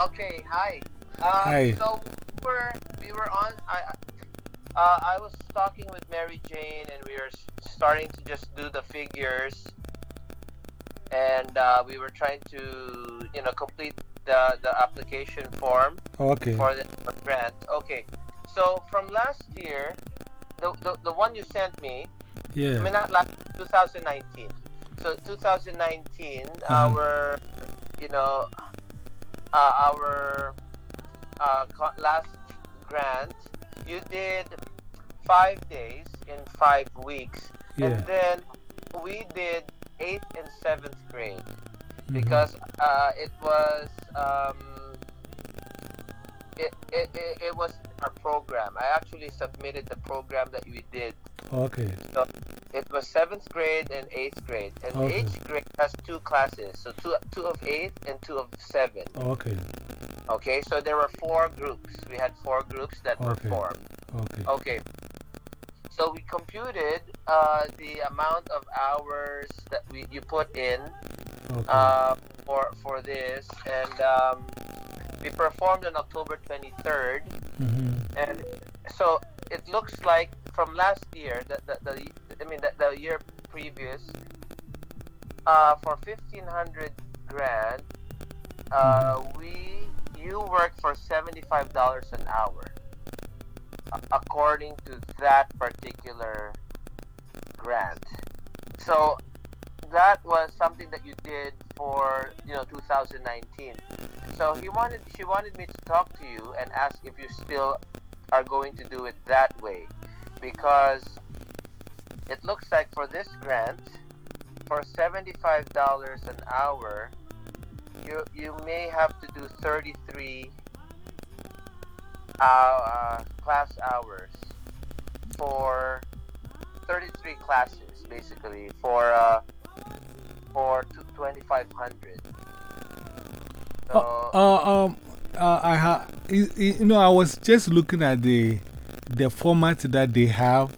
Okay, hi. Uh, Hi. So we were, we were on. I, uh, I was talking with Mary Jane, and we were starting to just do the figures, and uh, we were trying to, you know, complete the the application form Okay. for the grant. Okay. So from last year, the, the, the one you sent me, yeah. I mean not last 2019. So 2019, Uh-huh. our you know uh, our uh, last grant, you did five days in five weeks, Yeah. and then we did eighth and seventh grade Mhm. because uh, it was um, it, it, it, it was our program. I actually submitted the program that we did. Okay. It was seventh grade and eighth grade, and Okay. each grade has two classes, so two two of eighth and two of seven. Okay. Okay, so there were four groups. We had four groups that were Okay. formed. Okay. Okay. So we computed uh, the amount of hours that we you put in Okay. uh, for for this, and um, we performed on October 23rd. Mhm. And so it looks like from last year, the, the, the I mean the, the year previous, uh, for fifteen hundred grand, uh, we you work for seventy five dollars an hour, according to that particular grant. So that was something that you did for you know 2019. So he wanted she wanted me to talk to you and ask if you still are going to do it that way because it looks like for this grant for $75 an hour you you may have to do 33 uh, uh, class hours for 33 classes basically for uh, for 2500 so Uh, uh, um, uh, I ha you, you know, I was just looking at the, the format that they have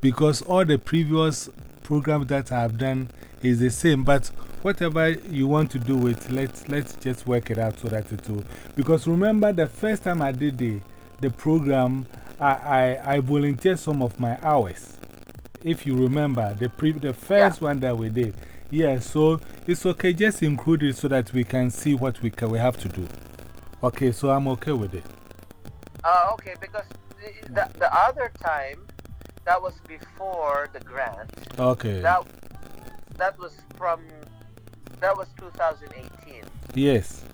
because all the previous programs that I've done is the same, but whatever you want to do with, let's, let's just work it out so that it will. Because remember, the first time I did the, the program, I, I, I volunteered some of my hours. If you remember, the, pre the first one that we did. Yeah, so it's okay, just include it so that we can see what we, can, we have to do. Okay, so I'm okay with it. Uh, okay, because the, the, the other time, that was before the grant. Okay. That that was from that was 2018. yes.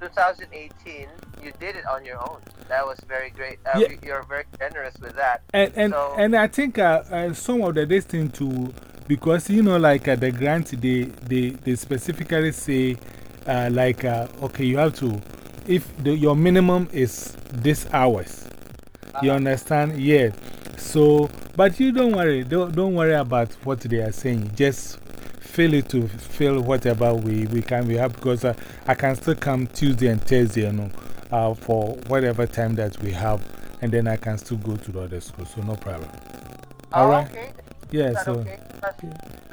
2018, you did it on your own. That was very great. Uh, Yeah. you- You're very generous with that. And, and, So- and I think uh, uh, some of the thing too, because you know, like uh, the grant, they, they, they specifically say, uh, like, uh, okay, you have to, if the, your minimum is this hours, you understand? Yeah. So, but you don't worry, don't, don't worry about what they are saying. Just feel it to feel whatever we, we can we have because uh, I can still come Tuesday and Thursday, you know, uh, for whatever time that we have, and then I can still go to the other school, so no problem. Oh, All right. okay. Yeah, Is so, okay?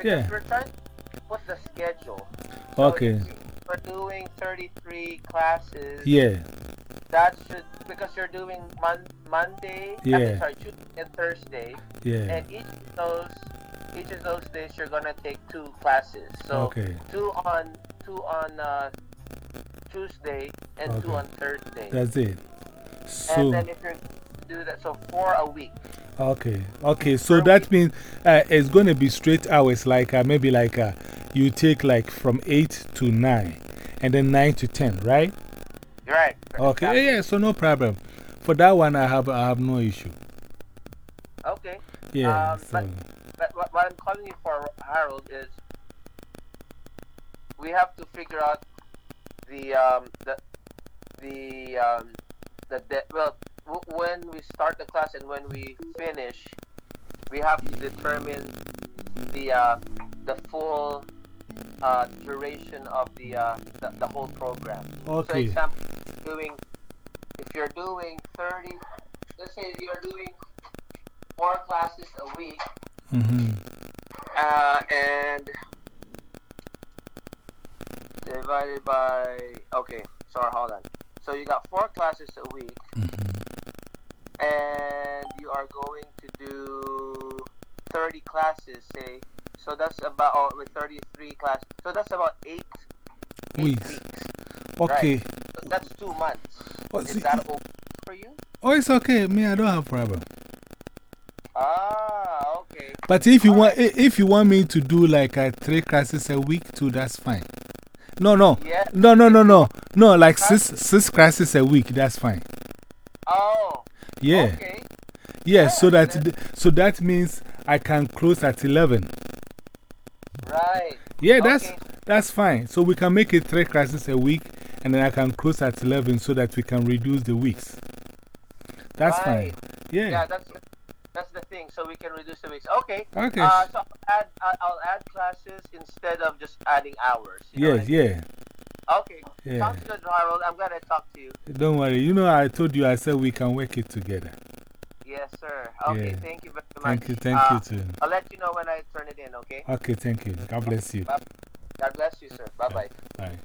Yeah. trying to the schedule. So okay. We're doing 33 classes. Yeah, That should, because you're doing mon Monday, I Yeah. mean, sorry, Tuesday and Thursday. yeah. And each of those, each of those days, you're gonna take two classes. So Okay. two on two on uh, Tuesday and two on Thursday. That's it. and So, then if you're do that, so four a week. okay. Okay, so that means uh, it's going to be straight hours, like uh, maybe like uh, you take like from 8 to 9, and then 9 to 10, right? Right. Okay, yeah, so no problem. For that one, I have, I have no issue. Okay. Yeah, Um, so, but- But what, what I'm calling you for, Harold, is we have to figure out the um, the the um, the de- well when we start the class and when we finish, we have to determine the uh, the full uh, duration of the, uh, the the whole program. Okay. So, example, doing if you're doing thirty, let's say you're doing four classes a week, -hmm. uh, and divided by okay. Sorry, hold on. So you got four classes a week, Mhm. and you are going to do 30 classes, say. So that's about, or with 33 classes. So that's about eight, eight Weeks. weeks. Okay. So that's two months. Oh, Is see- that okay for you? Oh, it's okay. Me, I don't have problem. Ah, okay. But if you want, i- if you want me to do like uh, three classes a week too, that's fine. No, no, Yeah. no, no, no, no, no. Like six, six classes a week. That's fine. Oh, Yeah, okay. yeah. So that then- so that means I can close at eleven. Right. Yeah, that's that's fine. So we can make it three classes a week, and then I can close at eleven so that we can reduce the weeks. That's Right. fine. Yeah. Yeah, that's that's the thing. So we can reduce the weeks. Okay. Okay. Uh, so I'll add, I'll add classes instead of just adding hours. yes, know yeah, what I mean? yeah. Okay. Yeah. Sounds good, Harold. I'm glad I talked to you. Don't worry. You know, I told you, I said we can work it together. Yes, sir. Okay. Yeah. Thank you very much. Thank you. Thank Uh, you too. I'll let you know when I turn it in. Okay. Okay, thank you. God bless you. God bless you, sir. Bye bye. Bye.